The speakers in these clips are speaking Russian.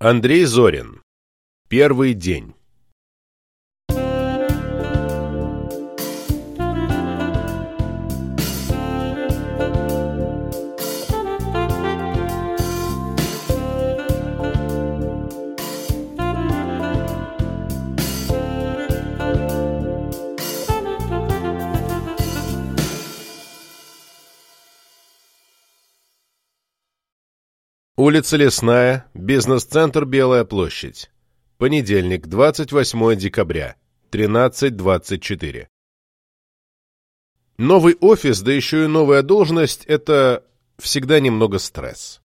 Андрей Зорин. Первый день. Улица Лесная, бизнес-центр Белая площадь. Понедельник, 28 декабря, 13.24. Новый офис, да еще и новая должность – это всегда немного стресс.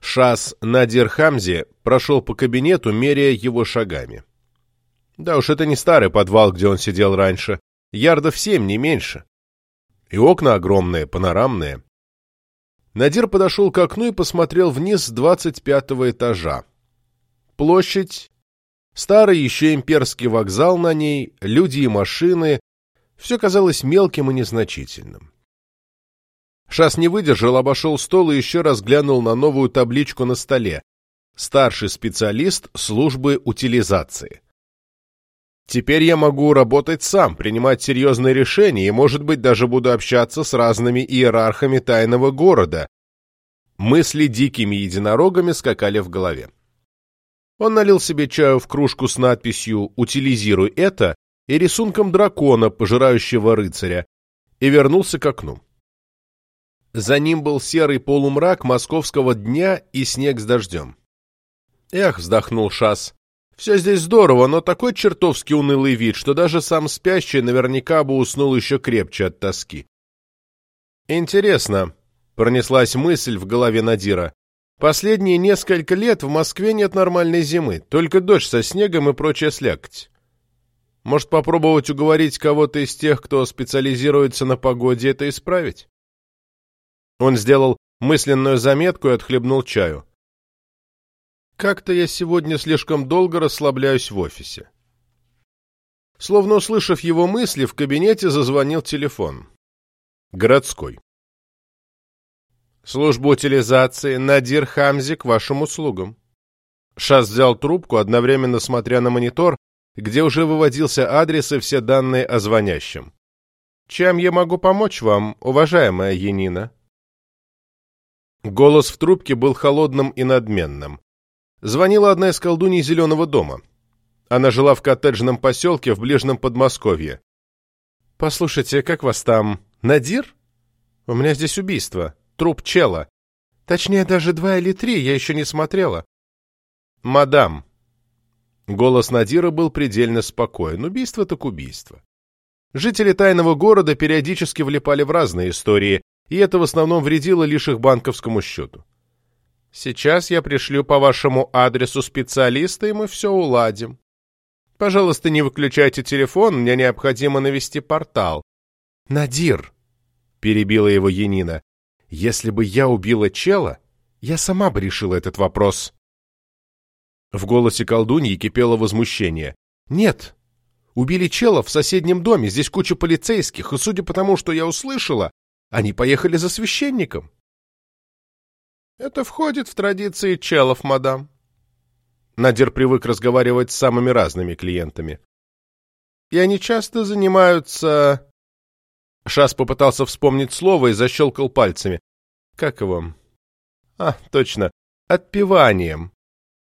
Шас Надир Хамзи прошел по кабинету, меряя его шагами. Да уж, это не старый подвал, где он сидел раньше. Ярдов семь, не меньше. И окна огромные, панорамные. Надир подошел к окну и посмотрел вниз с двадцать пятого этажа. Площадь, старый еще имперский вокзал на ней, люди и машины — все казалось мелким и незначительным. Шас не выдержал, обошел стол и еще раз глянул на новую табличку на столе. Старший специалист службы утилизации. Теперь я могу работать сам, принимать серьезные решения и, может быть, даже буду общаться с разными иерархами тайного города. Мысли дикими единорогами скакали в голове. Он налил себе чаю в кружку с надписью «Утилизируй это» и рисунком дракона, пожирающего рыцаря, и вернулся к окну. За ним был серый полумрак московского дня и снег с дождем. «Эх», — вздохнул Шас, все здесь здорово, но такой чертовски унылый вид, что даже сам спящий наверняка бы уснул еще крепче от тоски. Интересно, пронеслась мысль в голове Надира. Последние несколько лет в Москве нет нормальной зимы, только дождь со снегом и прочая слякоть. Может, попробовать уговорить кого-то из тех, кто специализируется на погоде, это исправить? Он сделал мысленную заметку и отхлебнул чаю. Как-то я сегодня слишком долго расслабляюсь в офисе. Словно услышав его мысли, в кабинете зазвонил телефон. Городской. Служба утилизации Надир Хамзи к вашим услугам. Шас взял трубку, одновременно смотря на монитор, где уже выводился адрес и все данные о звонящем. «Чем я могу помочь вам, уважаемая Янина?» Голос в трубке был холодным и надменным. Звонила одна из колдуней Зеленого дома. Она жила в коттеджном поселке в ближнем Подмосковье. «Послушайте, как вас там? Надир? У меня здесь убийство. Труп чела. Точнее, даже два или три, я еще не смотрела». «Мадам». Голос Надира был предельно спокоен. Убийство так убийство. Жители тайного города периодически влипали в разные истории, и это в основном вредило лишь их банковскому счету. Сейчас я пришлю по вашему адресу специалиста, и мы все уладим. Пожалуйста, не выключайте телефон, мне необходимо навести портал. Надир, перебила его Янина, если бы я убила чела, я сама бы решила этот вопрос. В голосе колдуньи кипело возмущение. Нет, убили чела в соседнем доме, здесь куча полицейских, и судя по тому, что я услышала, они поехали за священником. Это входит в традиции челов, мадам. Надир привык разговаривать с самыми разными клиентами. И они часто занимаются... Шас попытался вспомнить слово и защелкал пальцами. Как его? А, точно, отпеванием.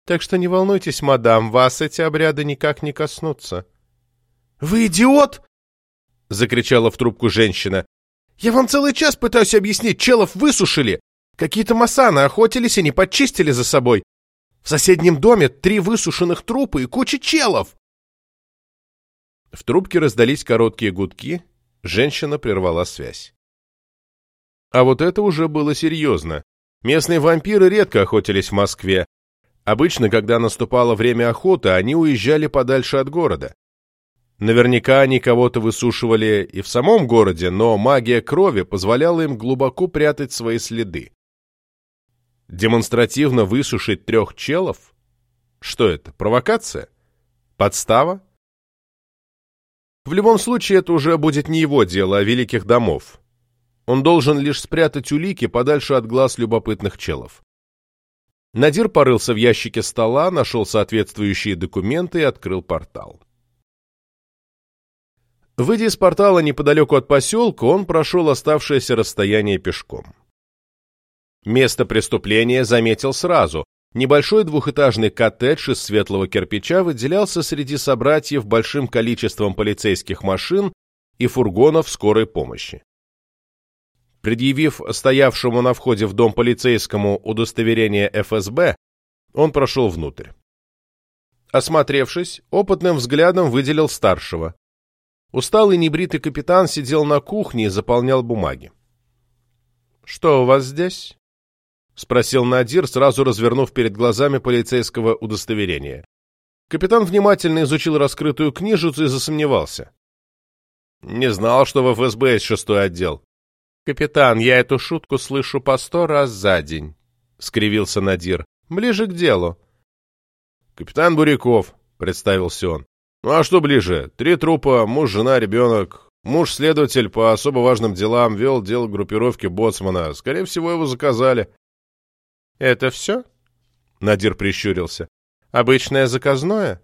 Так что не волнуйтесь, мадам, вас эти обряды никак не коснутся. — Вы идиот! — закричала в трубку женщина. — Я вам целый час пытаюсь объяснить, челов высушили. Какие-то масаны охотились и не подчистили за собой. В соседнем доме три высушенных трупа и куча челов. В трубке раздались короткие гудки, женщина прервала связь. А вот это уже было серьезно. Местные вампиры редко охотились в Москве. Обычно, когда наступало время охоты, они уезжали подальше от города. Наверняка они кого-то высушивали и в самом городе, но магия крови позволяла им глубоко прятать свои следы. Демонстративно высушить трех челов? Что это, провокация? Подстава? В любом случае, это уже будет не его дело, а великих домов. Он должен лишь спрятать улики подальше от глаз любопытных челов. Надир порылся в ящике стола, нашел соответствующие документы и открыл портал. Выйдя из портала неподалеку от поселка, он прошел оставшееся расстояние пешком. Место преступления заметил сразу. Небольшой двухэтажный коттедж из светлого кирпича выделялся среди собратьев большим количеством полицейских машин и фургонов скорой помощи. Предъявив стоявшему на входе в дом полицейскому удостоверение ФСБ, он прошел внутрь. Осмотревшись, опытным взглядом выделил старшего. Усталый небритый капитан сидел на кухне и заполнял бумаги. «Что у вас здесь?» — спросил Надир, сразу развернув перед глазами полицейского удостоверения. Капитан внимательно изучил раскрытую книжицу и засомневался. «Не знал, что в ФСБ есть шестой отдел». «Капитан, я эту шутку слышу по сто раз за день», — скривился Надир. «Ближе к делу». «Капитан Буряков», — представился он. Ну а что ближе? Три трупа, муж, жена, ребенок. Муж-следователь по особо важным делам вел дело группировки Боцмана. Скорее всего, его заказали. «Это все?» Надир прищурился. «Обычное заказное?»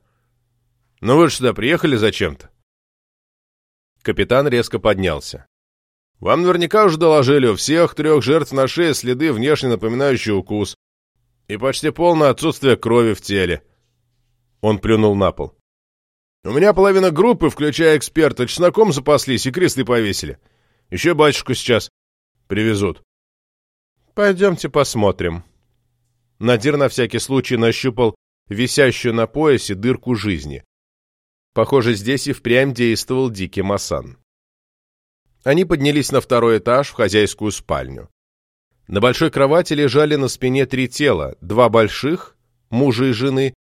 «Ну вы же сюда приехали зачем-то?» Капитан резко поднялся. «Вам наверняка уже доложили, у всех трех жертв на шее следы, внешне напоминающие укус. И почти полное отсутствие крови в теле». Он плюнул на пол. У меня половина группы, включая эксперта, чесноком запаслись и кресты повесили. Еще батюшку сейчас привезут. Пойдемте посмотрим. Надир на всякий случай нащупал висящую на поясе дырку жизни. Похоже, здесь и впрямь действовал дикий масан. Они поднялись на второй этаж в хозяйскую спальню. На большой кровати лежали на спине три тела, два больших, мужа и жены,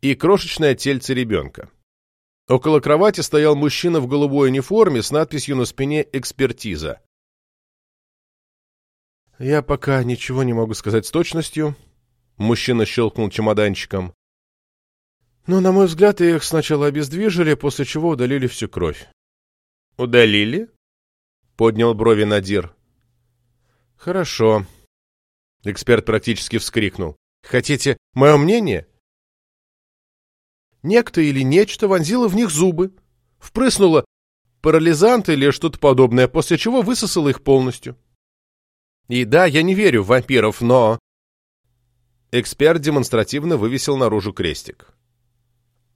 и крошечное тельце ребенка. Около кровати стоял мужчина в голубой униформе с надписью на спине «Экспертиза». «Я пока ничего не могу сказать с точностью», — мужчина щелкнул чемоданчиком. «Но, на мой взгляд, их сначала обездвижили, после чего удалили всю кровь». «Удалили?» — поднял брови Надир. «Хорошо». Эксперт практически вскрикнул. «Хотите мое мнение?» Некто или нечто вонзило в них зубы, впрыснуло парализант или что-то подобное, после чего высосало их полностью. И да, я не верю в вампиров, но... Эксперт демонстративно вывесил наружу крестик.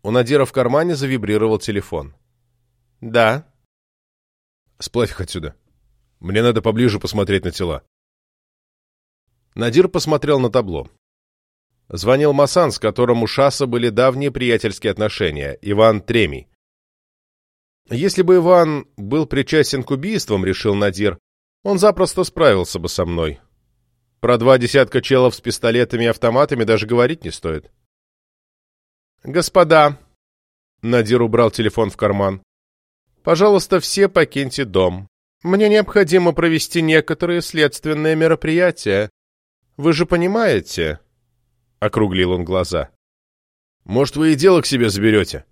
У Надира в кармане завибрировал телефон. «Да». «Сплавь их отсюда. Мне надо поближе посмотреть на тела». Надир посмотрел на табло. Звонил Масан, с которым у Шаса были давние приятельские отношения, Иван Тремий. Если бы Иван был причастен к убийствам, решил Надир, он запросто справился бы со мной. Про два десятка челов с пистолетами и автоматами даже говорить не стоит. «Господа!» Надир убрал телефон в карман. «Пожалуйста, все покиньте дом. Мне необходимо провести некоторые следственные мероприятия. Вы же понимаете, округлил он глаза. «Может, вы и дело к себе заберете?»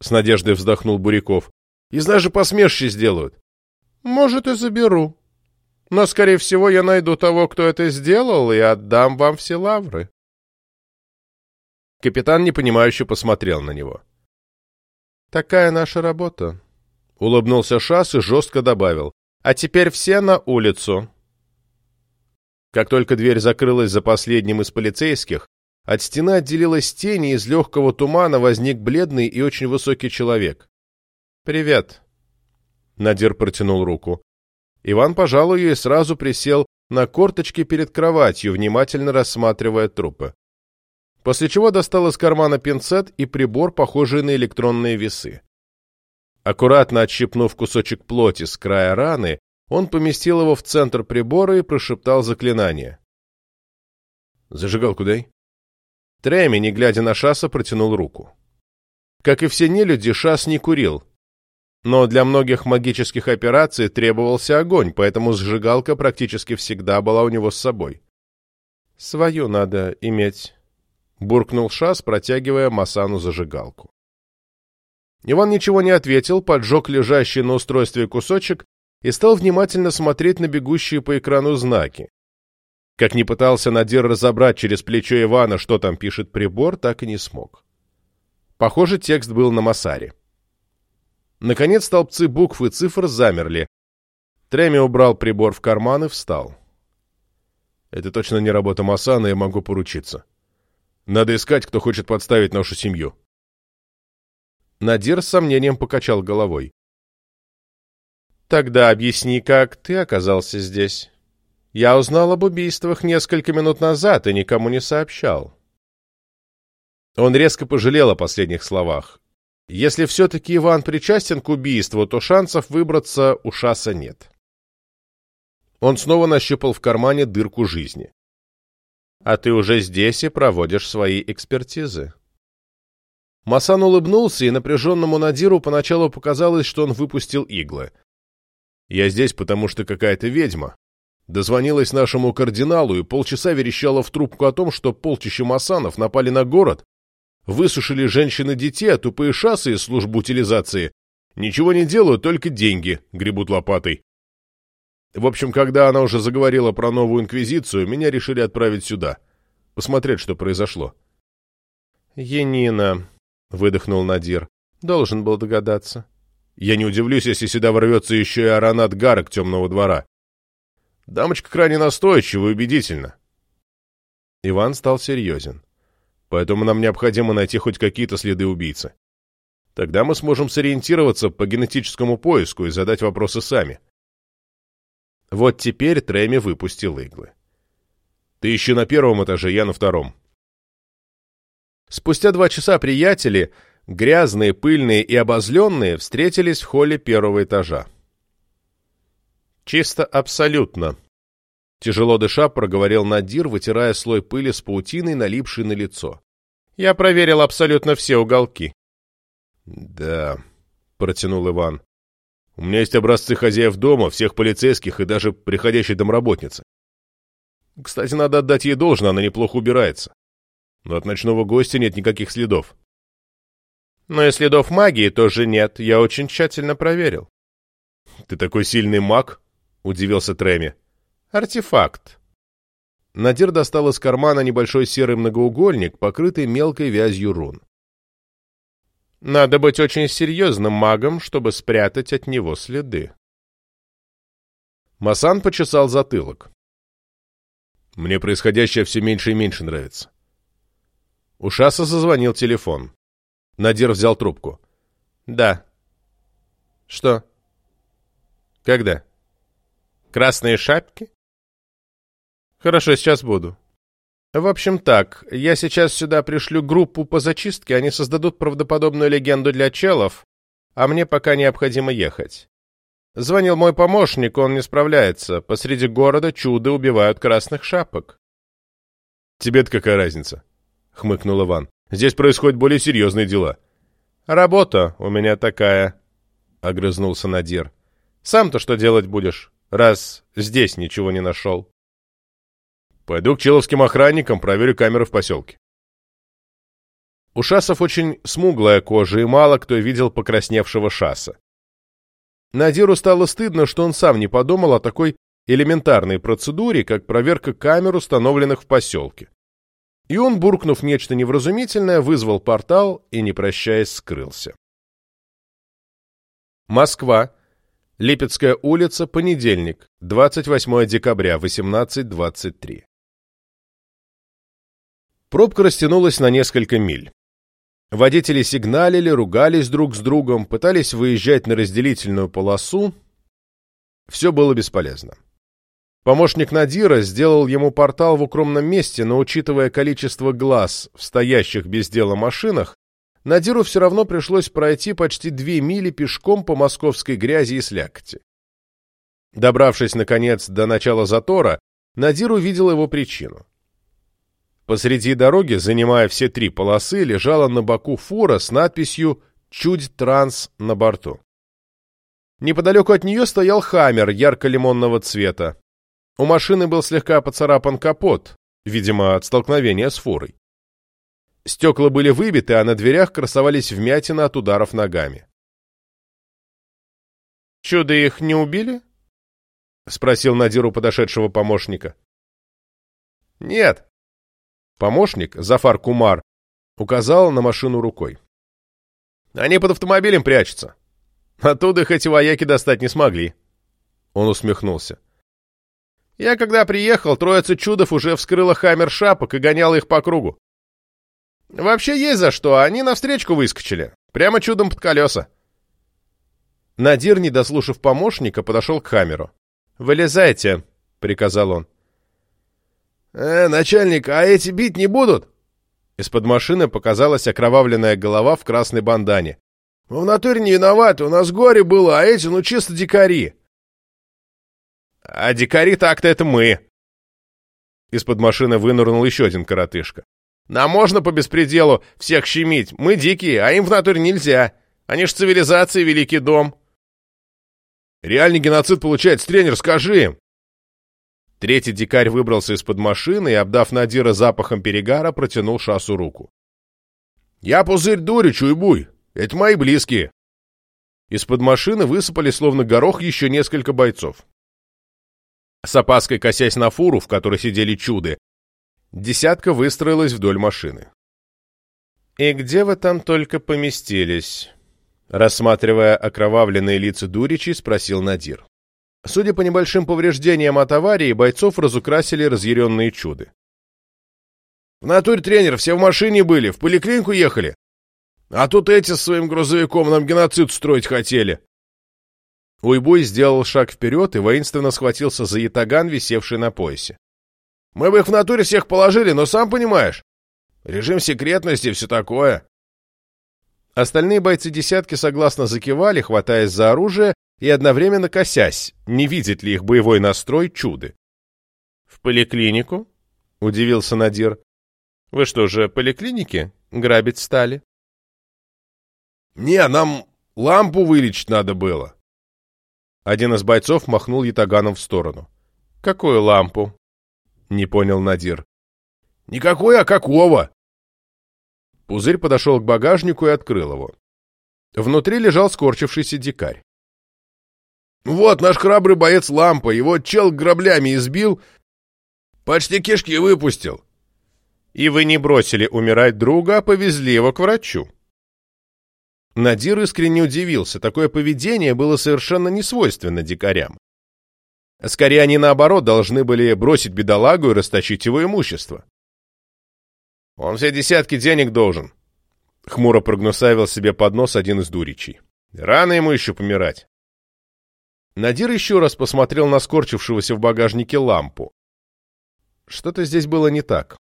С надеждой вздохнул Буряков. «Из нас же посмешище сделают». «Может, и заберу. Но, скорее всего, я найду того, кто это сделал, и отдам вам все лавры». Капитан непонимающе посмотрел на него. «Такая наша работа», — улыбнулся Шас и жестко добавил. «А теперь все на улицу». Как только дверь закрылась за последним из полицейских, от стены отделилась тень, и из легкого тумана возник бледный и очень высокий человек. «Привет!» Надир протянул руку. Иван пожал ее и сразу присел на корточки перед кроватью, внимательно рассматривая трупы. После чего достал из кармана пинцет и прибор, похожий на электронные весы. Аккуратно отщипнув кусочек плоти с края раны, он поместил его в центр прибора и прошептал заклинание. «Зажигалку дай». Треми, не глядя на Шаса, протянул руку. Как и все нелюди, Шас не курил. Но для многих магических операций требовался огонь, поэтому сжигалка практически всегда была у него с собой. «Свою надо иметь», — буркнул Шас, протягивая Масану зажигалку. Иван ничего не ответил, поджег лежащий на устройстве кусочек и стал внимательно смотреть на бегущие по экрану знаки. Как ни пытался Надир разобрать через плечо Ивана, что там пишет прибор, так и не смог. Похоже, текст был на Масаре. Наконец столбцы букв и цифр замерли. Треми убрал прибор в карман и встал. Это точно не работа Масана, я могу поручиться. Надо искать, кто хочет подставить нашу семью. Надир с сомнением покачал головой. «Тогда объясни, как ты оказался здесь. Я узнал об убийствах несколько минут назад и никому не сообщал». Он резко пожалел о последних словах. Если все-таки Иван причастен к убийству, то шансов выбраться у Шаса нет. Он снова нащупал в кармане дырку жизни. «А ты уже здесь и проводишь свои экспертизы». Масан улыбнулся, и напряженному Надиру поначалу показалось, что он выпустил иглы. «Я здесь, потому что какая-то ведьма. Дозвонилась нашему кардиналу и полчаса верещала в трубку о том, что полчища масанов напали на город, высушили женщин и детей, а тупые шассы из служб утилизации ничего не делают, только деньги гребут лопатой. В общем, когда она уже заговорила про новую инквизицию, меня решили отправить сюда, посмотреть, что произошло. «Енина», — выдохнул Надир, — «должен был догадаться». Я не удивлюсь, если сюда ворвется еще и аронат гарок темного двора. Дамочка крайне настойчива и убедительна. Иван стал серьезен. Поэтому нам необходимо найти хоть какие-то следы убийцы. Тогда мы сможем сориентироваться по генетическому поиску и задать вопросы сами. Вот теперь Треми выпустил иглы. Ты еще на первом этаже, я на втором. Спустя два часа приятели, грязные, пыльные и обозленные, встретились в холле первого этажа. «Чисто абсолютно», — тяжело дыша проговорил Надир, вытирая слой пыли с паутиной, налипшей на лицо. «Я проверил абсолютно все уголки». «Да», — протянул Иван. У меня есть образцы хозяев дома, всех полицейских и даже приходящей домработницы. Кстати, надо отдать ей должное, она неплохо убирается. Но от ночного гостя нет никаких следов. Но и следов магии тоже нет, я очень тщательно проверил. Ты такой сильный маг? Удивился Треми. Артефакт. Надир достал из кармана небольшой серый многоугольник, покрытый мелкой вязью рун. Надо быть очень серьезным магом, чтобы спрятать от него следы. Масан почесал затылок. Мне происходящее все меньше и меньше нравится. У Шаса зазвонил телефон. Надир взял трубку. Да. Что? Когда? Красные шапки? Хорошо, сейчас буду. В общем так, я сейчас сюда пришлю группу по зачистке, они создадут правдоподобную легенду для челов, а мне пока необходимо ехать. Звонил мой помощник, он не справляется. Посреди города чудо убивают красных шапок. Тебе-то какая разница? Хмыкнул Иван. Здесь происходят более серьезные дела. Работа у меня такая, огрызнулся Надир. Сам-то что делать будешь, раз здесь ничего не нашел? Пойду к человским охранникам, проверю камеры в поселке. У шасов очень смуглая кожа, и мало кто видел покрасневшего шаса. Надиру стало стыдно, что он сам не подумал о такой элементарной процедуре, как проверка камер, установленных в поселке. И он, буркнув нечто невразумительное, вызвал портал и, не прощаясь, скрылся. Москва. Липецкая улица, понедельник, 28 декабря, 18.23. Пробка растянулась на несколько миль. Водители сигналили, ругались друг с другом, пытались выезжать на разделительную полосу. Все было бесполезно. Помощник Надира сделал ему портал в укромном месте, но учитывая количество глаз в стоящих без дела машинах, Надиру все равно пришлось пройти почти две мили пешком по московской грязи и слякоти. Добравшись, наконец, до начала затора, Надир увидел его причину. Посреди дороги, занимая все три полосы, лежала на боку фура с надписью «Чудь Транс» на борту. Неподалеку от нее стоял «Хаммер» ярко-лимонного цвета. У машины был слегка поцарапан капот, видимо, от столкновения с фурой. Стекла были выбиты, а на дверях красовались вмятины от ударов ногами. «Чудо их не убили?» — спросил Надиру подошедшего помощника. Нет. Помощник, Зафар Кумар, указал на машину рукой. Они под автомобилем прячутся. Оттуда их эти вояки достать не смогли. Он усмехнулся. Я когда приехал, троица чудов уже вскрыла хаммер шапок и гоняла их по кругу. Вообще есть за что, они навстречку выскочили. Прямо чудом под колеса. Надир, не дослушав помощника, подошел к хаммеру. «Вылезайте», — приказал он. «Э, начальник, а эти бить не будут?» Из-под машины показалась окровавленная голова в красной бандане. «Мы в натуре не виноваты, у нас горе было, а эти, ну, чисто дикари». «А дикари так-то это мы!» Из-под машины вынырнул еще один коротышка. «Нам можно по беспределу всех щемить. Мы дикие, а им в натуре нельзя. Они ж цивилизация, великий дом». «Реальный геноцид получается, тренер, скажи им!» Третий дикарь выбрался из-под машины и, обдав Надира запахом перегара, протянул шасу руку. «Я пузырь Дурич, уйбуй! Это мои близкие!» Из-под машины высыпали, словно горох, еще несколько бойцов. С опаской косясь на фуру, в которой сидели чуды, десятка выстроилась вдоль машины. «И где вы там только поместились?» Рассматривая окровавленные лица Дуричи, спросил Надир. Судя по небольшим повреждениям от аварии, бойцов разукрасили разъяренные чуды. «В натуре, тренер, все в машине были, в поликлинику ехали. А тут эти с своим грузовиком нам геноцид строить хотели». Уйбуй сделал шаг вперед и воинственно схватился за ятаган, висевший на поясе. «Мы бы их в натуре всех положили, но сам понимаешь. Режим секретности, все такое». Остальные бойцы десятки согласно закивали, хватаясь за оружие и одновременно косясь, не видит ли их боевой настрой чуды. «В поликлинику?» — удивился Надир. «Вы что же, поликлиники? Грабить стали?» «Не, нам лампу вылечить надо было». Один из бойцов махнул ятаганом в сторону. «Какую лампу?» — не понял Надир. «Никакой, а какого?» Пузырь подошел к багажнику и открыл его. Внутри лежал скорчившийся дикарь. Вот наш храбрый боец Лампа, его чел граблями избил, почти кишки выпустил. И вы не бросили умирать друга, а повезли его к врачу. Надир искренне удивился, такое поведение было совершенно не свойственно дикарям. Скорее, они, наоборот, должны были бросить бедолагу и расточить его имущество. «Он все десятки денег должен», — хмуро прогнусавил себе под нос один из дуричей. «Рано ему еще помирать». Надир еще раз посмотрел на скорчившегося в багажнике лампу. Что-то здесь было не так.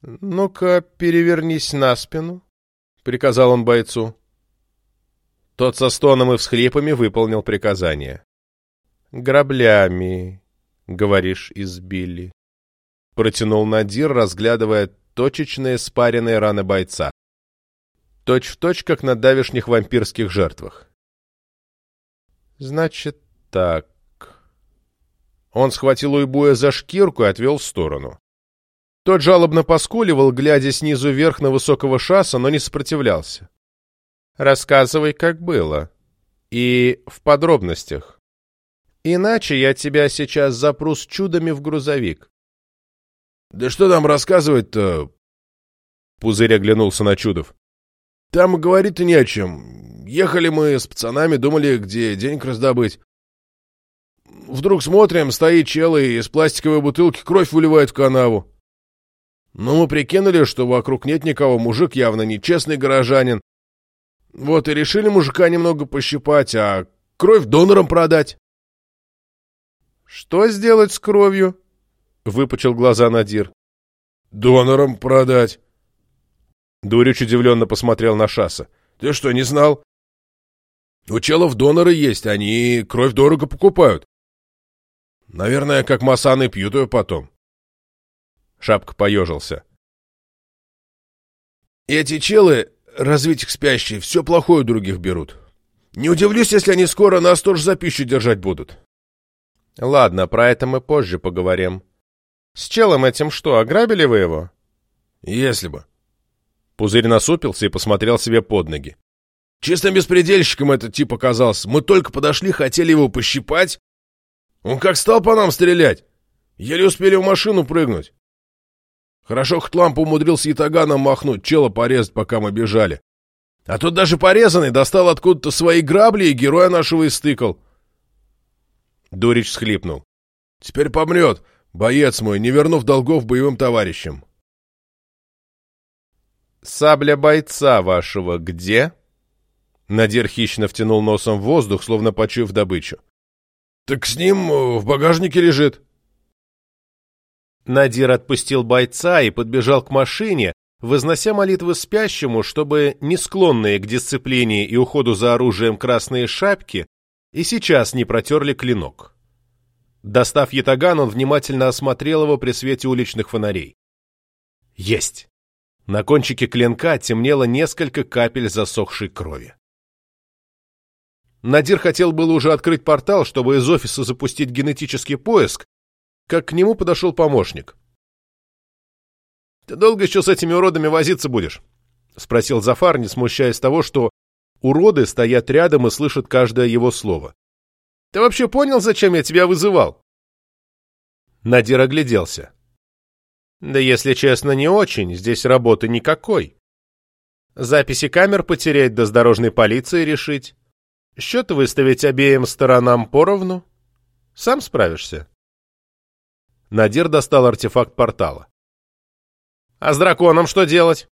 «Ну-ка, перевернись на спину», — приказал он бойцу. Тот со стоном и всхлипами выполнил приказание. «Граблями, — говоришь, избили», — протянул Надир, разглядывая точечные спаренные раны бойца. Точь в точь, как на давешних вампирских жертвах. Значит так. Он схватил Уйбуя за шкирку и отвел в сторону. Тот жалобно поскуливал, глядя снизу вверх на высокого шаса, но не сопротивлялся. Рассказывай, как было. И в подробностях. Иначе я тебя сейчас запру с чудами в грузовик. — Да что там рассказывать-то? Пузырь оглянулся на Чудов. Там говорить-то не о чем. Ехали мы с пацанами, думали, где денег раздобыть. Вдруг смотрим, стоит чел и из пластиковой бутылки кровь выливает в канаву. Ну, мы прикинули, что вокруг нет никого, мужик явно нечестный горожанин. Вот и решили мужика немного пощипать, а кровь донорам продать. «Что сделать с кровью?» — выпучил глаза Надир. «Донорам продать». Дурич удивленно посмотрел на Шаса. «Ты что, не знал?» «У челов доноры есть, они кровь дорого покупают. Наверное, как масаны пьют ее потом». Шапка поежился. «Эти челы, развить их спящие, все плохое у других берут. Не удивлюсь, если они скоро нас тоже за пищу держать будут». «Ладно, про это мы позже поговорим. С челом этим что, ограбили вы его?» «Если бы. Пузырь насупился и посмотрел себе под ноги. Чистым беспредельщиком этот тип оказался. Мы только подошли, хотели его пощипать. Он как стал по нам стрелять! Еле успели в машину прыгнуть. Хорошо, хоть лампу умудрился ятаганом махнуть, чела порезать, пока мы бежали. А тут даже порезанный достал откуда-то свои грабли и героя нашего истыкал. Дурич схлипнул. Теперь помрет, боец мой, не вернув долгов боевым товарищам. «Сабля бойца вашего где?» Надир хищно втянул носом в воздух, словно почуяв добычу. «Так с ним э, в багажнике лежит». Надир отпустил бойца и подбежал к машине, вознося молитвы спящему, чтобы не склонные к дисциплине и уходу за оружием красные шапки и сейчас не протерли клинок. Достав ятаган, он внимательно осмотрел его при свете уличных фонарей. Есть! На кончике клинка темнело несколько капель засохшей крови. Надир хотел было уже открыть портал, чтобы из офиса запустить генетический поиск, как к нему подошел помощник. «Ты долго еще с этими уродами возиться будешь?» — спросил Зафар, не смущаясь того, что уроды стоят рядом и слышат каждое его слово. «Ты вообще понял, зачем я тебя вызывал?» Надир огляделся. Да если честно, не очень, здесь работы никакой. Записи камер потерять, да с дорожной полицией решить. Счет выставить обеим сторонам поровну. Сам справишься. Надир достал артефакт портала. «А с драконом что делать?»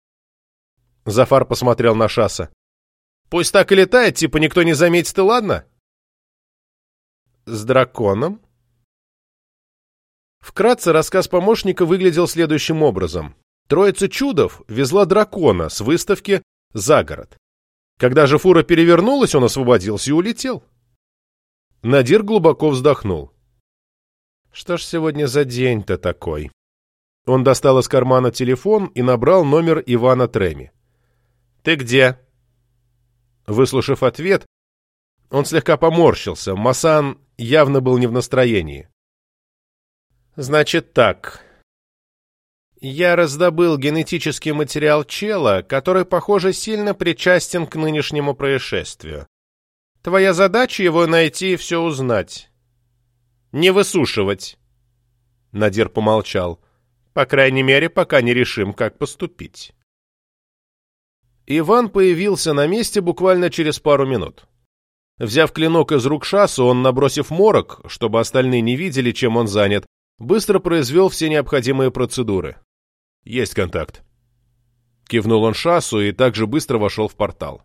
Зафар посмотрел на Шаса. «Пусть так и летает, типа никто не заметит, и ладно?» «С драконом?» Вкратце рассказ помощника выглядел следующим образом. Троица чудов везла дракона с выставки за город. Когда же фура перевернулась, он освободился и улетел. Надир глубоко вздохнул. Что ж сегодня за день-то такой? Он достал из кармана телефон и набрал номер Ивана Треми. «Ты где?» Выслушав ответ, он слегка поморщился. Масан явно был не в настроении. Значит так. Я раздобыл генетический материал чела, который, похоже, сильно причастен к нынешнему происшествию. Твоя задача его найти и все узнать. Не высушивать. Надир помолчал. По крайней мере, пока не решим, как поступить. Иван появился на месте буквально через пару минут. Взяв клинок из рук Шасу, он, набросив морок, чтобы остальные не видели, чем он занят, быстро произвел все необходимые процедуры. «Есть контакт». Кивнул он шассу и также быстро вошел в портал.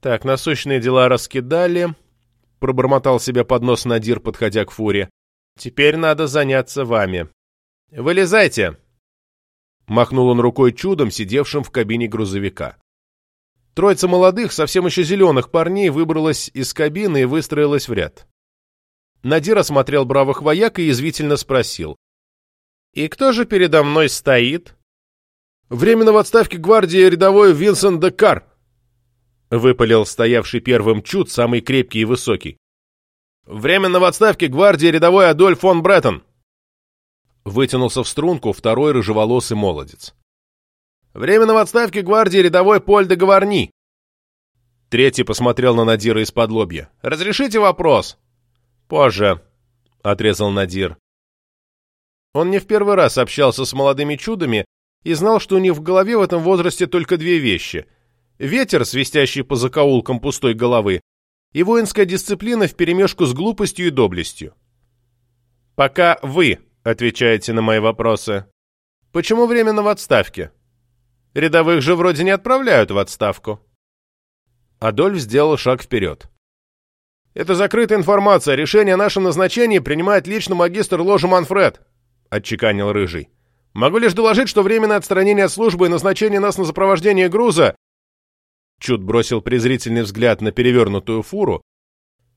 «Так, насущные дела раскидали», — пробормотал себе под нос Надир, подходя к фуре. «Теперь надо заняться вами. Вылезайте!» Махнул он рукой чудом, сидевшим в кабине грузовика. Троица молодых, совсем еще зеленых парней выбралась из кабины и выстроилась в ряд. Надир осмотрел бравых вояк и язвительно спросил. «И кто же передо мной стоит?» «Временно в отставке гвардии рядовой Винсент де Кар», — выпалил стоявший первым чуд, самый крепкий и высокий. «Временно в отставке гвардии рядовой Адольф фон Бреттон», — вытянулся в струнку второй рыжеволосый молодец. «Временно в отставке гвардии рядовой Поль де Гаварни». Третий посмотрел на Надира из-под лобья. «Разрешите вопрос?» «Позже», — отрезал Надир. Он не в первый раз общался с молодыми чудами и знал, что у них в голове в этом возрасте только две вещи. Ветер, свистящий по закоулкам пустой головы, и воинская дисциплина вперемешку с глупостью и доблестью. «Пока вы отвечаете на мои вопросы. Почему временно в отставке? Рядовых же вроде не отправляют в отставку». Адольф сделал шаг вперед. «Это закрытая информация. Решение о нашем назначении принимает лично магистр ложи Манфред», — отчеканил Рыжий. «Могу лишь доложить, что временное отстранение от службы и назначение нас на сопровождение груза...» Чуд бросил презрительный взгляд на перевернутую фуру.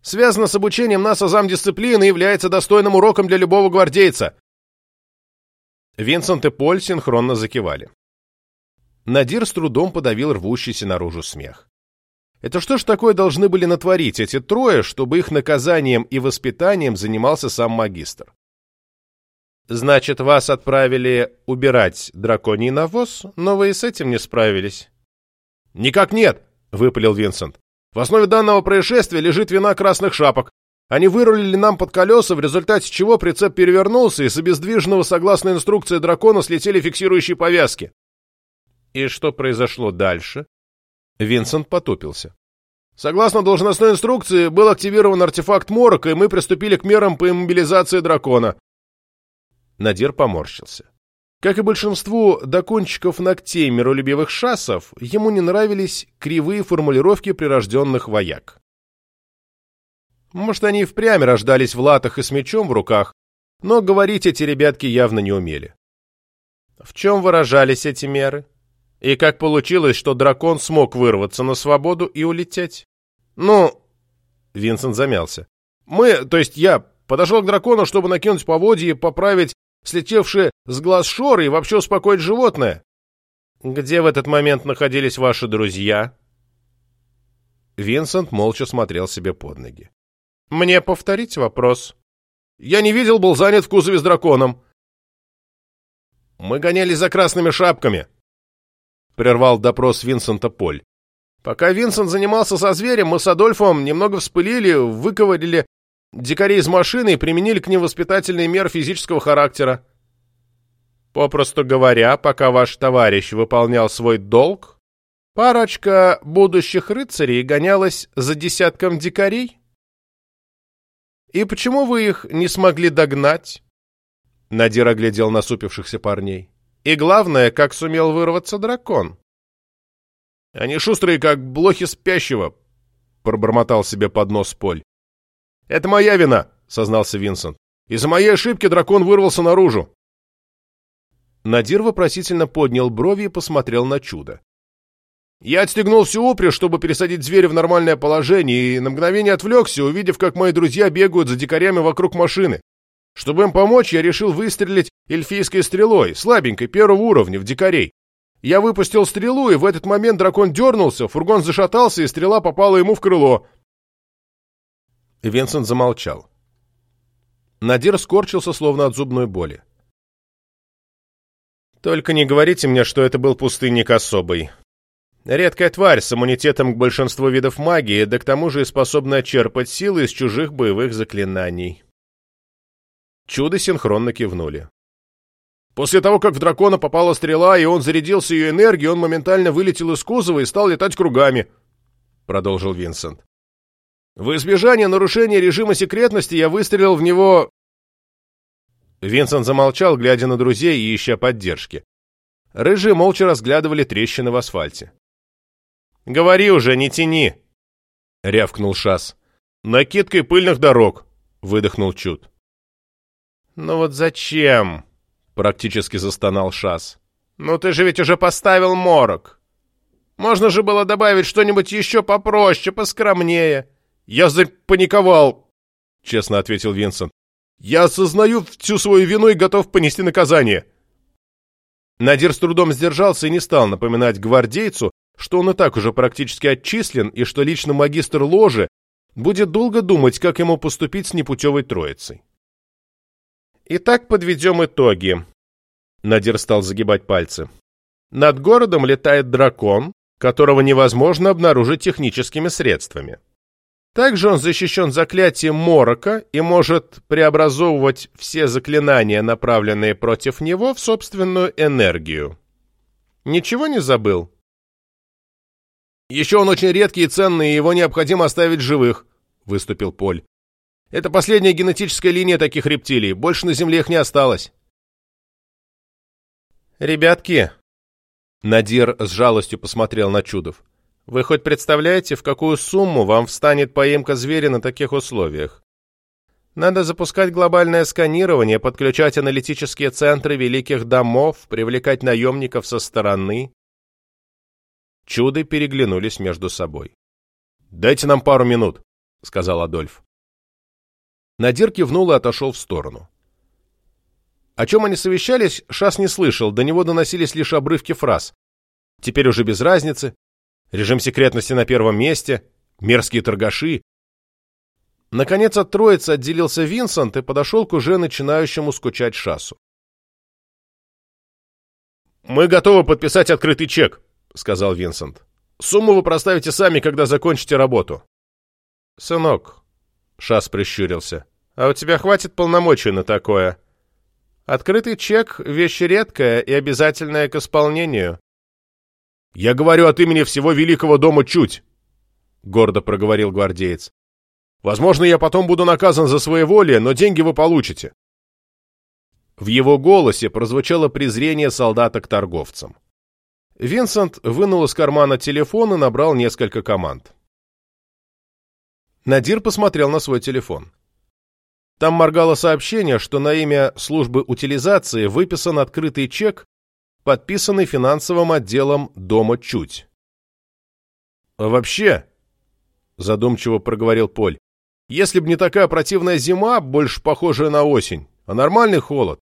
«Связано с обучением нас азам дисциплины и является достойным уроком для любого гвардейца». Винсент и Поль синхронно закивали. Надир с трудом подавил рвущийся наружу смех. Это что ж такое должны были натворить эти трое, чтобы их наказанием и воспитанием занимался сам магистр? Значит, вас отправили убирать драконий навоз, но вы и с этим не справились. Никак нет, выпалил Винсент. В основе данного происшествия лежит вина красных шапок. Они вырулили нам под колеса, в результате чего прицеп перевернулся, и с обездвиженного, согласно инструкции дракона, слетели фиксирующие повязки. И что произошло дальше? Винсент потупился. Согласно должностной инструкции, был активирован артефакт Морока, и мы приступили к мерам по иммобилизации дракона. Надир поморщился. Как и большинству до кончиков ногтей миролюбивых шассов, ему не нравились кривые формулировки прирожденных вояк. Может, они и впрямь рождались в латах и с мечом в руках, но говорить эти ребятки явно не умели. В чем выражались эти меры? И как получилось, что дракон смог вырваться на свободу и улететь? Ну, Винсент замялся. Мы, то есть я, подошел к дракону, чтобы накинуть поводье и поправить слетевшие с глаз шоры и вообще успокоить животное. Где в этот момент находились ваши друзья? Винсент молча смотрел себе под ноги. Мне повторить вопрос. Я не видел, был занят в кузове с драконом. Мы гонялись за красными шапками, прервал допрос Винсента Поль. Пока Винсент занимался со зверем, мы с Адольфом немного вспылили, выковырили дикарей из машины и применили к ним воспитательные меры физического характера. Попросту говоря, пока ваш товарищ выполнял свой долг, парочка будущих рыцарей гонялась за десятком дикарей? И почему вы их не смогли догнать? Надир оглядел насупившихся парней. И главное, как сумел вырваться дракон. Они шустрые, как блохи спящего, пробормотал себе под нос Поль. «Это моя вина», — сознался Винсент. «Из-за моей ошибки дракон вырвался наружу». Надир вопросительно поднял брови и посмотрел на чудо. Я отстегнул всю упряжь, чтобы пересадить зверя в нормальное положение, и на мгновение отвлекся, увидев, как мои друзья бегают за дикарями вокруг машины. Чтобы им помочь, я решил выстрелить эльфийской стрелой, слабенькой, первого уровня, в дикарей. Я выпустил стрелу, и в этот момент дракон дернулся, фургон зашатался, и стрела попала ему в крыло. Винсент замолчал. Надир скорчился, словно от зубной боли. «Только не говорите мне, что это был пустынник особый. Редкая тварь с иммунитетом к большинству видов магии, да к тому же и способная черпать силы из чужих боевых заклинаний». Чудо синхронно кивнули. После того, как в дракона попала стрела, и он зарядился ее энергией, он моментально вылетел из кузова и стал летать кругами, — продолжил Винсент. В избежание нарушения режима секретности я выстрелил в него...» Винсент замолчал, глядя на друзей и ища поддержки. Рыжие молча разглядывали трещины в асфальте. «Говори уже, не тяни!» — рявкнул Шас. «Накидкой пыльных дорог!» — выдохнул Чуд. «Ну вот зачем?» — практически застонал Шас. «Ну ты же ведь уже поставил морок! Можно же было добавить что-нибудь еще попроще, поскромнее!» «Я запаниковал», — честно ответил Винсент. «Я осознаю всю свою вину и готов понести наказание». Надир с трудом сдержался и не стал напоминать гвардейцу, что он и так уже практически отчислен и что лично магистр ложи будет долго думать, как ему поступить с непутевой троицей. «Итак, подведем итоги», — Надир стал загибать пальцы. «Над городом летает дракон, которого невозможно обнаружить техническими средствами. Также он защищен заклятием Морока и может преобразовывать все заклинания, направленные против него, в собственную энергию. Ничего не забыл? «Еще он очень редкий и ценный, и его необходимо оставить живых», — выступил Поль. «Это последняя генетическая линия таких рептилий. Больше на Земле их не осталось». «Ребятки», — Надир с жалостью посмотрел на Чудов, — вы хоть представляете, в какую сумму вам встанет поимка зверя на таких условиях? Надо запускать глобальное сканирование, подключать аналитические центры великих домов, привлекать наемников со стороны. Чуды переглянулись между собой. «Дайте нам пару минут», — сказал Адольф. Надир кивнул и отошел в сторону. О чем они совещались, Шас не слышал, до него доносились лишь обрывки фраз. Теперь уже без разницы, Режим секретности на первом месте, мерзкие торгаши. Наконец от троицы отделился Винсент и подошел к уже начинающему скучать Шасу. «Мы готовы подписать открытый чек», — сказал Винсент. «Сумму вы проставите сами, когда закончите работу». «Сынок, Шас прищурился. «А у тебя хватит полномочий на такое. Открытый чек — вещь редкая и обязательная к исполнению». «Я говорю от имени всего Великого дома Чуть», — гордо проговорил гвардеец. «Возможно, я потом буду наказан за своеволие, но деньги вы получите». В его голосе прозвучало презрение солдата к торговцам. Винсент вынул из кармана телефон и набрал несколько команд. Надир посмотрел на свой телефон. Там моргало сообщение, что на имя службы утилизации выписан открытый чек, подписанный финансовым отделом Дома Чуть. «А вообще», — задумчиво проговорил Поль, «если б не такая противная зима, больше похожая на осень, а нормальный холод,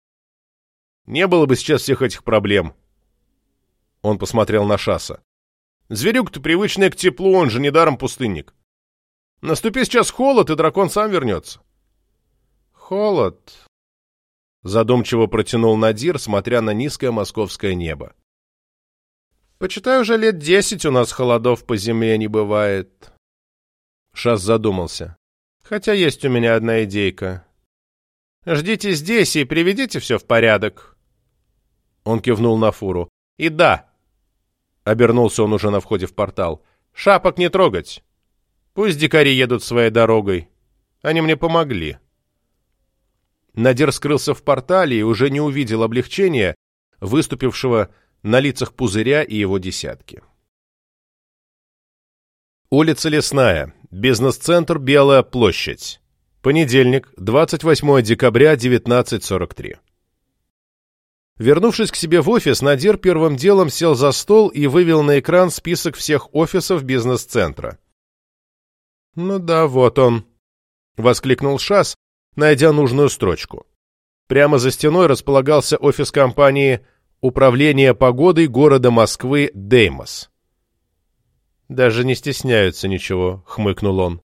не было бы сейчас всех этих проблем». Он посмотрел на Шаса. «Зверюк-то привычный к теплу, он же недаром пустынник. Наступи сейчас холод, и дракон сам вернется. Холод. Задумчиво протянул Надир, смотря на низкое московское небо. Почитай, уже лет десять у нас холодов по зиме не бывает. Шас задумался. Хотя есть у меня одна идейка. Ждите здесь и приведите все в порядок. Он кивнул на фуру. И да, обернулся он уже на входе в портал, шапок не трогать. Пусть дикари едут своей дорогой. Они мне помогли. Надир скрылся в портале и уже не увидел облегчения, выступившего на лицах пузыря и его десятки. Улица Лесная. Бизнес-центр Белая площадь. Понедельник, 28 декабря, 19.43. Вернувшись к себе в офис, Надир первым делом сел за стол и вывел на экран список всех офисов бизнес-центра. «Ну да, вот он», — воскликнул Шас, найдя нужную строчку. Прямо за стеной располагался офис компании «Управление погодой города Москвы Деймос». «Даже не стесняются ничего», — хмыкнул он.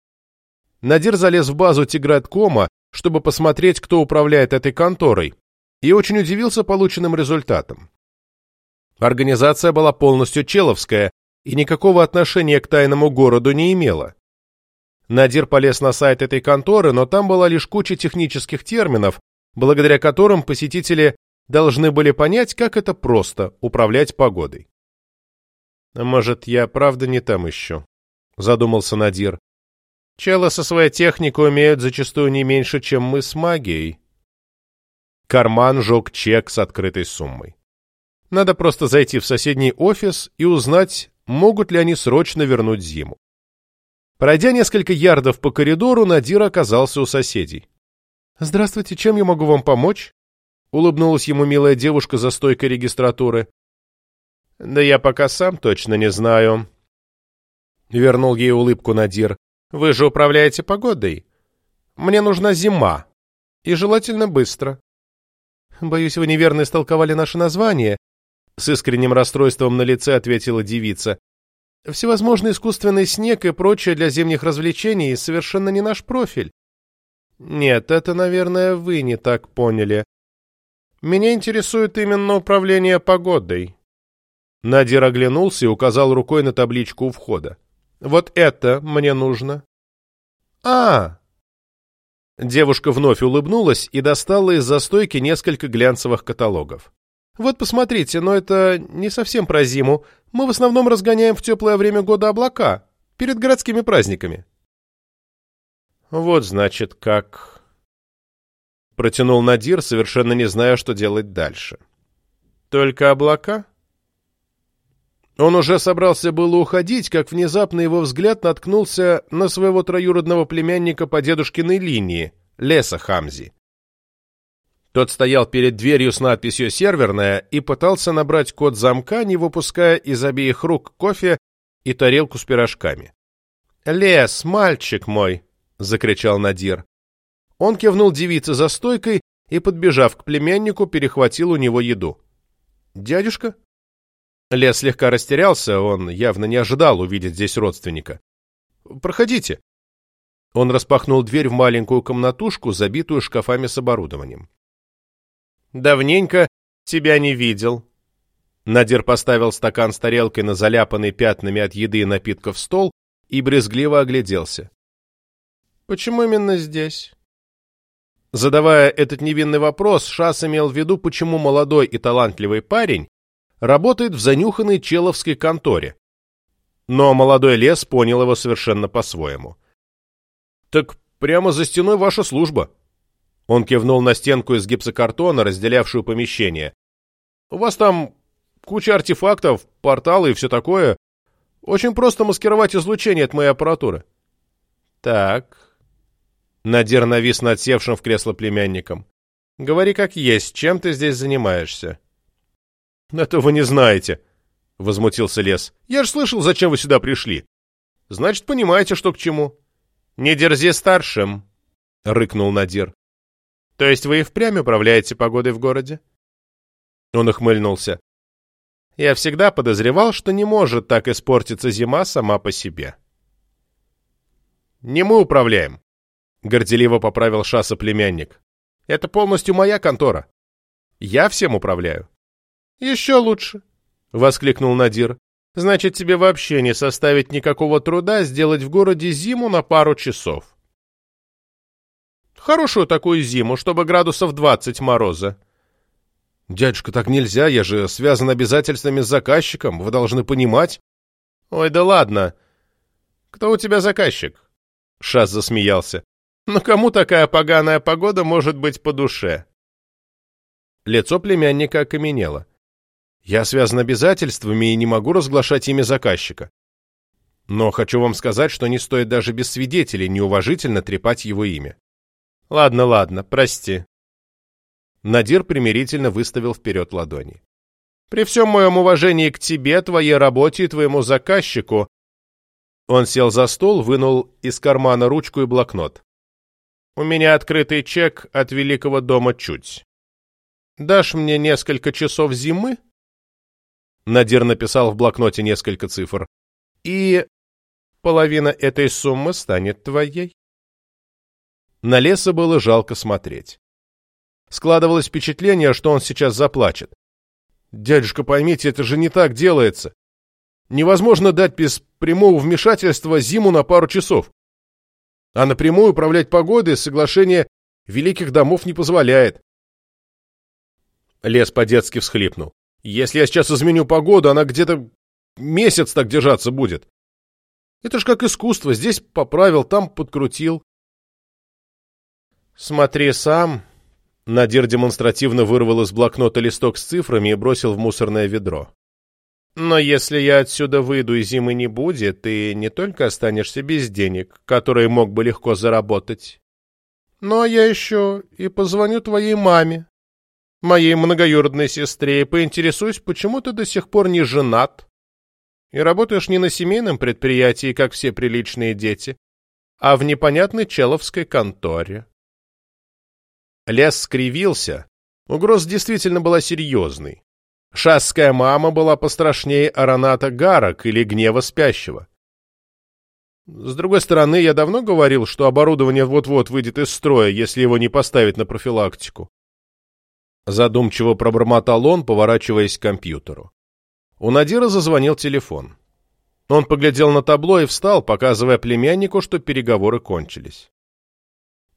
Надир залез в базу Тиграткома, чтобы посмотреть, кто управляет этой конторой, и очень удивился полученным результатом. Организация была полностью человская и никакого отношения к тайному городу не имела. Надир полез на сайт этой конторы, но там была лишь куча технических терминов, благодаря которым посетители должны были понять, как это просто управлять погодой. «А «Может, я правда не там ищу?» — задумался Надир. «Челы со своей техникой умеют зачастую не меньше, чем мы с магией». Карман жег чек с открытой суммой. Надо просто зайти в соседний офис и узнать, могут ли они срочно вернуть зиму. Пройдя несколько ярдов по коридору, Надир оказался у соседей. «Здравствуйте, чем я могу вам помочь?» Улыбнулась ему милая девушка за стойкой регистратуры. «Да я пока сам точно не знаю». Вернул ей улыбку Надир. «Вы же управляете погодой. Мне нужна зима. И желательно быстро». «Боюсь, вы неверно истолковали наше название», — с искренним расстройством на лице ответила девица. Всевозможный искусственный снег и прочее для зимних развлечений совершенно не наш профиль. Нет, это, наверное, вы не так поняли. Меня интересует именно управление погодой. Надир оглянулся и указал рукой на табличку у входа. Вот это мне нужно. А! Девушка вновь улыбнулась и достала из застойки несколько глянцевых каталогов. Вот посмотрите, но это не совсем про зиму. Мы в основном разгоняем в теплое время года облака, перед городскими праздниками. Вот значит как... Протянул Надир, совершенно не зная, что делать дальше. Только облака? Он уже собрался было уходить, как внезапно его взгляд наткнулся на своего троюродного племянника по дедушкиной линии, Леса Хамзи. Тот стоял перед дверью с надписью «Серверная» и пытался набрать код замка, не выпуская из обеих рук кофе и тарелку с пирожками. «Лес, мальчик мой!» — закричал Надир. Он кивнул девице за стойкой и, подбежав к племяннику, перехватил у него еду. «Дядюшка?» Лес слегка растерялся, он явно не ожидал увидеть здесь родственника. «Проходите». Он распахнул дверь в маленькую комнатушку, забитую шкафами с оборудованием. Давненько тебя не видел». Надир поставил стакан с тарелкой на заляпанный пятнами от еды и напитков стол и брезгливо огляделся. Почему именно здесь? Задавая этот невинный вопрос, Шас имел в виду, почему молодой и талантливый парень работает в занюханной человской конторе. Но молодой лес понял его совершенно по-своему. «Так прямо за стеной ваша служба». Он кивнул на стенку из гипсокартона, разделявшую помещение. «У вас там куча артефактов, порталы и все такое. Очень просто маскировать излучение от моей аппаратуры». «Так...» Надир навис над севшим в кресло племянником. «Говори как есть, чем ты здесь занимаешься?» «Это вы не знаете», — возмутился Лес. «Я же слышал, зачем вы сюда пришли. Значит, понимаете, что к чему». «Не дерзи старшим», — рыкнул Надир. «То есть вы и впрямь управляете погодой в городе?» Он ухмыльнулся. «Я всегда подозревал, что не может так испортиться зима сама по себе». «Не мы управляем», — горделиво поправил Шаса племянник. «Это полностью моя контора. Я всем управляю». «Еще лучше», — воскликнул Надир. «Значит, тебе вообще не составит никакого труда сделать в городе зиму на пару часов». «Хорошую такую зиму, чтобы градусов двадцать мороза». «Дядюшка, так нельзя, я же связан обязательствами с заказчиком, вы должны понимать». «Ой, да ладно. Кто у тебя заказчик?» Шас засмеялся. «Но кому такая поганая погода может быть по душе?» Лицо племянника окаменело. Я связан обязательствами и не могу разглашать имя заказчика. Но хочу вам сказать, что не стоит даже без свидетелей неуважительно трепать его имя. Ладно, ладно, прости. Надир примирительно выставил вперед ладони. При всем моем уважении к тебе, твоей работе и твоему заказчику... Он сел за стол, вынул из кармана ручку и блокнот. У меня открытый чек от Великого дома Чуть. Дашь мне несколько часов зимы, Надир написал в блокноте несколько цифр. «И половина этой суммы станет твоей». На леса было жалко смотреть. Складывалось впечатление, что он сейчас заплачет. «Дядюшка, поймите, это же не так делается. Невозможно дать без прямого вмешательства зиму на пару часов. А напрямую управлять погодой соглашение великих домов не позволяет». Лес по-детски всхлипнул. Если я сейчас изменю погоду, она где-то месяц так держаться будет. Это ж как искусство. Здесь поправил, там подкрутил. Смотри сам. Надир демонстративно вырвал из блокнота листок с цифрами и бросил в мусорное ведро. Но если я отсюда выйду и зимы не будет, ты не только останешься без денег, которые мог бы легко заработать, но я еще и позвоню твоей маме, моей многоюродной сестре и поинтересуюсь, почему ты до сих пор не женат и работаешь не на семейном предприятии, как все приличные дети, а в непонятной человской конторе. Лес скривился. Угроза действительно была серьезной. Шасская мама была пострашнее Ароната Гарок или Гнева Спящего. С другой стороны, я давно говорил, что оборудование вот-вот выйдет из строя, если его не поставить на профилактику. Задумчиво пробормотал он, поворачиваясь к компьютеру. У Надира зазвонил телефон. Он поглядел на табло и встал, показывая племяннику, что переговоры кончились.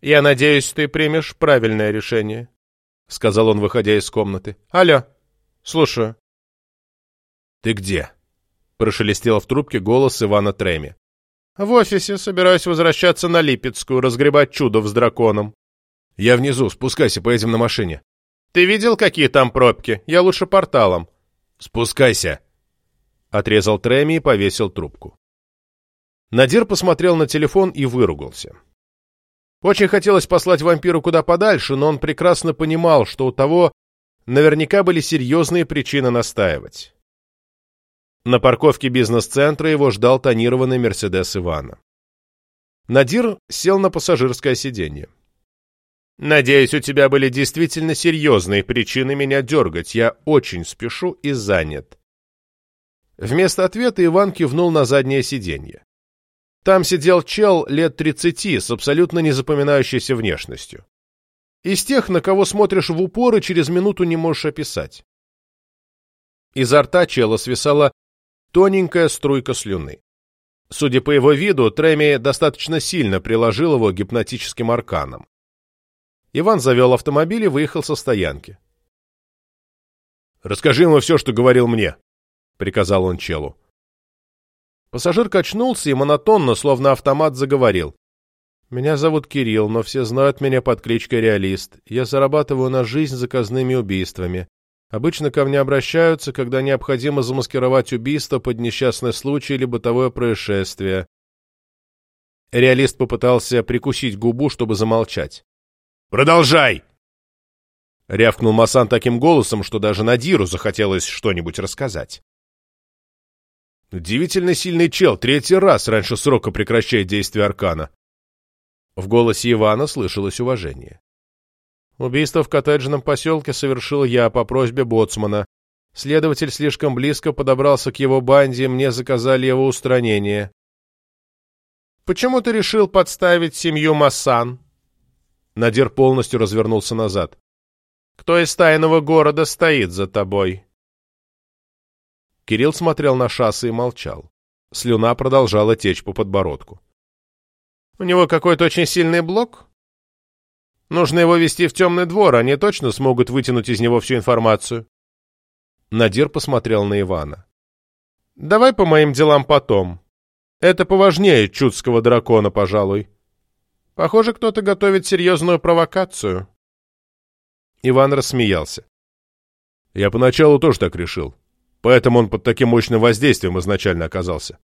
«Я надеюсь, ты примешь правильное решение», — сказал он, выходя из комнаты. «Алло, слушаю». «Ты где?» — прошелестел в трубке голос Ивана Треми. «В офисе. Собираюсь возвращаться на Липецкую, разгребать чудов с драконом». «Я внизу. Спускайся, поедем на машине». Ты видел, какие там пробки? Я лучше порталом. Спускайся. Отрезал Треми и повесил трубку. Надир посмотрел на телефон и выругался. Очень хотелось послать вампиру куда подальше, но он прекрасно понимал, что у того наверняка были серьезные причины настаивать. На парковке бизнес-центра его ждал тонированный «Мерседес» Ивана. Надир сел на пассажирское сиденье. Надеюсь, у тебя были действительно серьезные причины меня дергать. Я очень спешу и занят. Вместо ответа Иван кивнул на заднее сиденье. Там сидел чел лет тридцати с абсолютно незапоминающейся внешностью. Из тех, на кого смотришь в упор и через минуту не можешь описать. Изо рта чела свисала тоненькая струйка слюны. Судя по его виду, Треми достаточно сильно приложил его гипнотическим арканом. Иван завел автомобиль и выехал со стоянки. «Расскажи ему все, что говорил мне», — приказал он челу. Пассажир качнулся и монотонно, словно автомат, заговорил. «Меня зовут Кирилл, но все знают меня под кличкой Реалист. Я зарабатываю на жизнь заказными убийствами. Обычно ко мне обращаются, когда необходимо замаскировать убийство под несчастный случай или бытовое происшествие». Реалист попытался прикусить губу, чтобы замолчать. «Продолжай!» Рявкнул Масан таким голосом, что даже Надиру захотелось что-нибудь рассказать. Удивительно сильный чел, третий раз раньше срока прекращает действие Аркана. В голосе Ивана слышалось уважение. Убийство в коттеджном поселке совершил я по просьбе боцмана. Следователь слишком близко подобрался к его банде, и мне заказали его устранение. «Почему ты решил подставить семью Массан?» Надир полностью развернулся назад. «Кто из тайного города стоит за тобой?» Кирилл смотрел на шассы и молчал. Слюна продолжала течь по подбородку. «У него какой-то очень сильный блок? Нужно его вести в темный двор, они точно смогут вытянуть из него всю информацию». Надир посмотрел на Ивана. «Давай по моим делам потом. Это поважнее чудского дракона, пожалуй. Похоже, кто-то готовит серьезную провокацию». Иван рассмеялся. «Я поначалу тоже так решил. Поэтому он под таким мощным воздействием изначально оказался.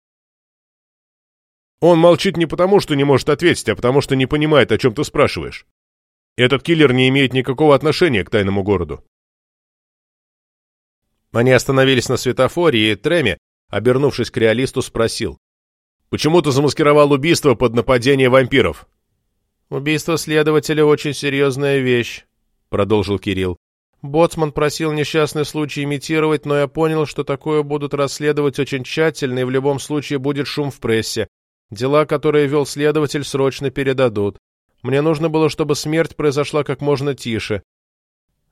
Он молчит не потому, что не может ответить, а потому, что не понимает, о чем ты спрашиваешь. Этот киллер не имеет никакого отношения к тайному городу. Они остановились на светофоре, и Треми, обернувшись к реалисту, спросил. «Почему ты замаскировал убийство под нападение вампиров?» «Убийство следователя очень серьезная вещь», — продолжил Кирилл. Боцман просил несчастный случай имитировать, но я понял, что такое будут расследовать очень тщательно, и в любом случае будет шум в прессе. Дела, которые вел следователь, срочно передадут. Мне нужно было, чтобы смерть произошла как можно тише.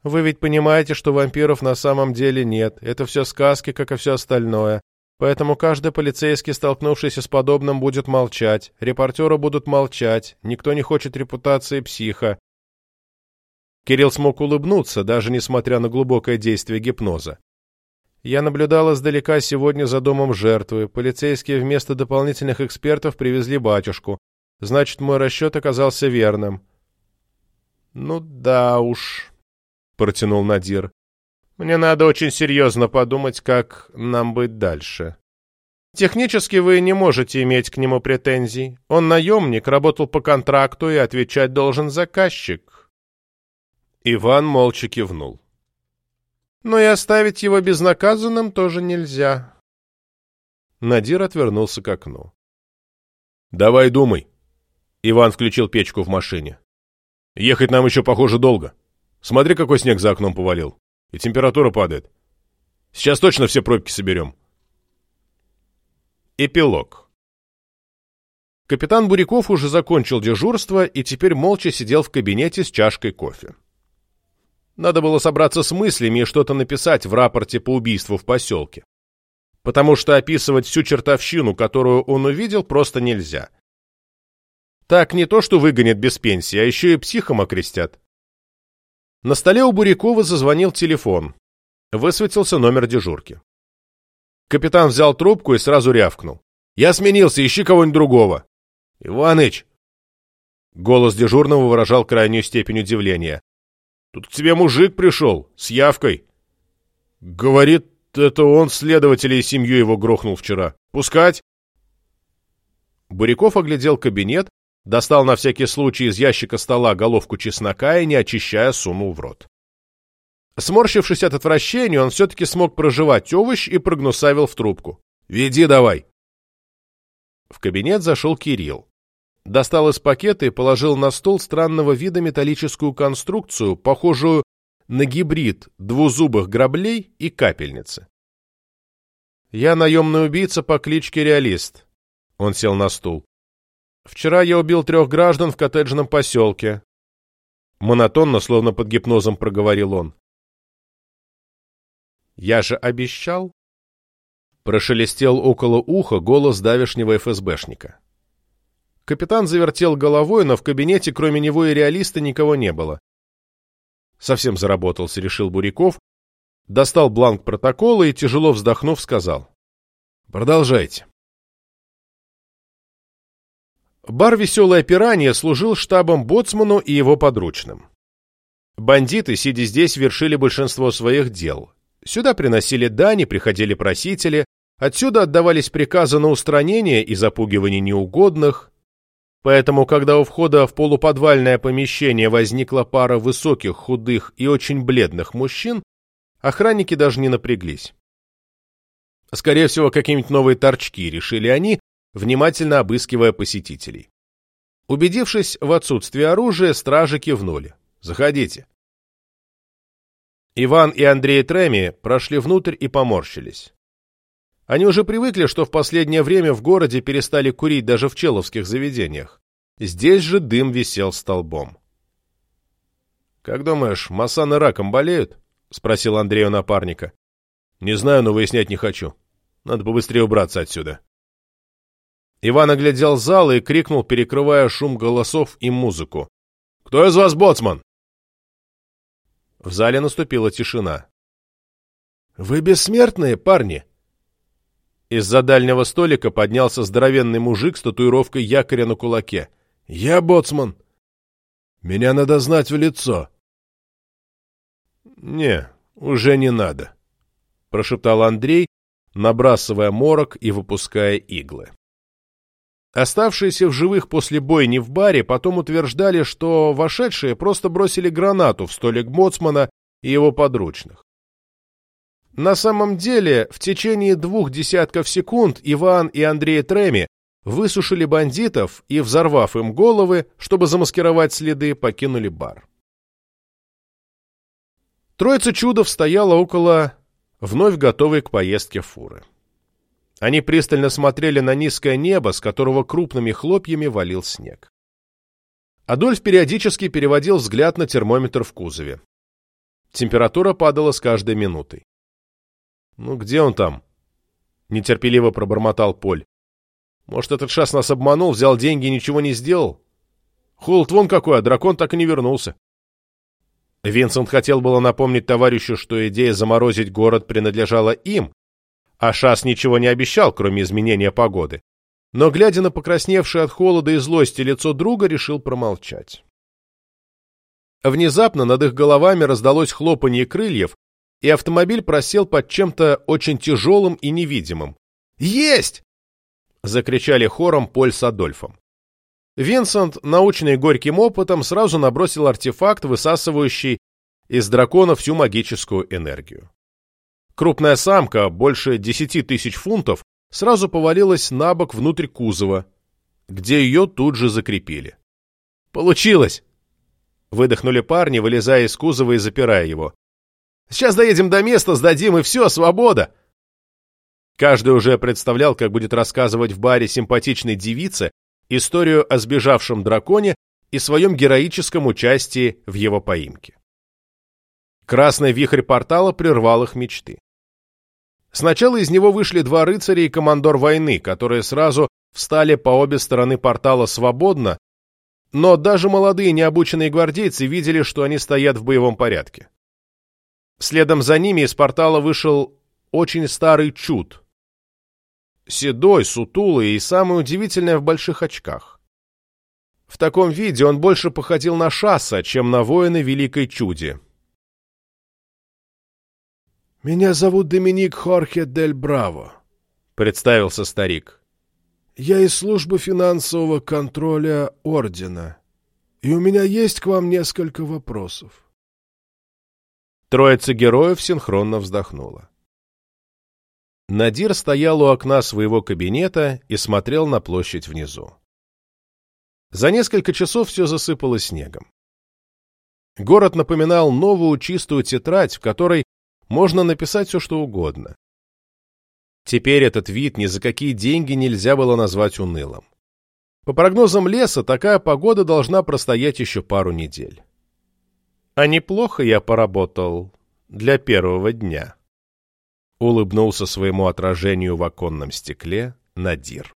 Вы ведь понимаете, что вампиров на самом деле нет. Это все сказки, как и все остальное. Поэтому каждый полицейский, столкнувшийся с подобным, будет молчать. Репортеры будут молчать. Никто не хочет репутации психа. Кирилл смог улыбнуться, даже несмотря на глубокое действие гипноза. Я наблюдал издалека сегодня за домом жертвы. Полицейские вместо дополнительных экспертов привезли батюшку. Значит, мой расчет оказался верным. «Ну да уж», — протянул Надир. «Мне надо очень серьезно подумать, как нам быть дальше. Технически вы не можете иметь к нему претензий. Он наемник, работал по контракту и отвечать должен заказчик. Иван молча кивнул. «Но и оставить его безнаказанным тоже нельзя». Надир отвернулся к окну. «Давай думай». Иван включил печку в машине. «Ехать нам еще, похоже, долго. Смотри, какой снег за окном повалил. И температура падает. Сейчас точно все пробки соберем». Эпилог. Капитан Буряков уже закончил дежурство и теперь молча сидел в кабинете с чашкой кофе. Надо было собраться с мыслями и что-то написать в рапорте по убийству в поселке. Потому что описывать всю чертовщину, которую он увидел, просто нельзя. Так не то, что выгонят без пенсии, а еще и психом окрестят. На столе у Бурякова зазвонил телефон. Высветился номер дежурки. Капитан взял трубку и сразу рявкнул. «Я сменился, ищи кого-нибудь другого!» «Иваныч!» Голос дежурного выражал крайнюю степень удивления. Тут к тебе мужик пришел, с явкой. Говорит, это он следователя и семью его грохнул вчера. Пускать? Буряков оглядел кабинет, достал на всякий случай из ящика стола головку чеснока и, не очищая, сунул в рот. Сморщившись от отвращения, он все-таки смог проживать овощ и прогнусавил в трубку. «Веди давай!» В кабинет зашел Кирилл достал из пакета и положил на стол странного вида металлическую конструкцию, похожую на гибрид двузубых граблей и капельницы. «Я наемный убийца по кличке Реалист». Он сел на стул. «Вчера я убил трех граждан в коттеджном поселке». Монотонно, словно под гипнозом, проговорил он. «Я же обещал?» Прошелестел около уха голос давешнего ФСБшника. Капитан завертел головой, но в кабинете кроме него и реалиста никого не было. Совсем заработался, решил Буряков, достал бланк протокола и, тяжело вздохнув, сказал. «Продолжайте». Бар «Веселое пиранье» служил штабом боцману и его подручным. Бандиты, сидя здесь, вершили большинство своих дел. Сюда приносили дани, приходили просители, отсюда отдавались приказы на устранение и запугивание неугодных. Поэтому, когда у входа в полуподвальное помещение возникла пара высоких, худых и очень бледных мужчин, охранники даже не напряглись. Скорее всего, какие-нибудь новые торчки, решили они, внимательно обыскивая посетителей. Убедившись в отсутствии оружия, стражи кивнули. «Заходите». Иван и Андрей Треми прошли внутрь и поморщились. Они уже привыкли, что в последнее время в городе перестали курить даже в человских заведениях. Здесь же дым висел столбом. «Как думаешь, Масаны раком болеют?» — спросил Андрей у напарника. «Не знаю, но выяснять не хочу. Надо побыстрее убраться отсюда». Иван оглядел зал и крикнул, перекрывая шум голосов и музыку. «Кто из вас боцман?» В зале наступила тишина. «Вы бессмертные, парни?» Из-за дальнего столика поднялся здоровенный мужик с татуировкой якоря на кулаке. «Я боцман. Меня надо знать в лицо». «Не, уже не надо», — прошептал Андрей, набрасывая морок и выпуская иглы. Оставшиеся в живых после бойни в баре потом утверждали, что вошедшие просто бросили гранату в столик Моцмана и его подручных. На самом деле, в течение двух десятков секунд Иван и Андрей Треми высушили бандитов и, взорвав им головы, чтобы замаскировать следы, покинули бар. Троица чудов стояла около вновь готовой к поездке фуры. Они пристально смотрели на низкое небо, с которого крупными хлопьями валил снег. Адольф периодически переводил взгляд на термометр в кузове. Температура падала с каждой минутой. «Ну, где он там?» — нетерпеливо пробормотал Поль. «Может, этот шас нас обманул, взял деньги и ничего не сделал? Холод вон какой, а дракон так и не вернулся». Винсент хотел было напомнить товарищу, что идея заморозить город принадлежала им, а Шас ничего не обещал, кроме изменения погоды. Но, глядя на покрасневшее от холода и злости лицо друга, решил промолчать. Внезапно над их головами раздалось хлопанье крыльев, и автомобиль просел под чем-то очень тяжелым и невидимым. «Есть!» — закричали хором Поль с Адольфом. Винсент, научный горьким опытом, сразу набросил артефакт, высасывающий из дракона всю магическую энергию. Крупная самка, больше десяти тысяч фунтов, сразу повалилась на бок внутрь кузова, где ее тут же закрепили. «Получилось!» Выдохнули парни, вылезая из кузова и запирая его. «Сейчас доедем до места, сдадим, и все, свобода!» Каждый уже представлял, как будет рассказывать в баре симпатичной девице историю о сбежавшем драконе и своем героическом участии в его поимке. Красный вихрь портала прервал их мечты. Сначала из него вышли два рыцаря и командор войны, которые сразу встали по обе стороны портала свободно, но даже молодые необученные гвардейцы видели, что они стоят в боевом порядке. Следом за ними из портала вышел очень старый чуд. Седой, сутулый и самое удивительное в больших очках. В таком виде он больше походил на шасса, чем на воина Великой Чуди. «Меня зовут Доминик Хорхе Дель Браво», — представился старик. «Я из службы финансового контроля Ордена, и у меня есть к вам несколько вопросов». Троица героев синхронно вздохнула. Надир стоял у окна своего кабинета и смотрел на площадь внизу. За несколько часов все засыпало снегом. Город напоминал новую чистую тетрадь, в которой можно написать все, что угодно. Теперь этот вид ни за какие деньги нельзя было назвать унылым. По прогнозам леса, такая погода должна простоять еще пару недель. А неплохо я поработал для первого дня. улыбнулся своему отражению в оконном стекле Надир.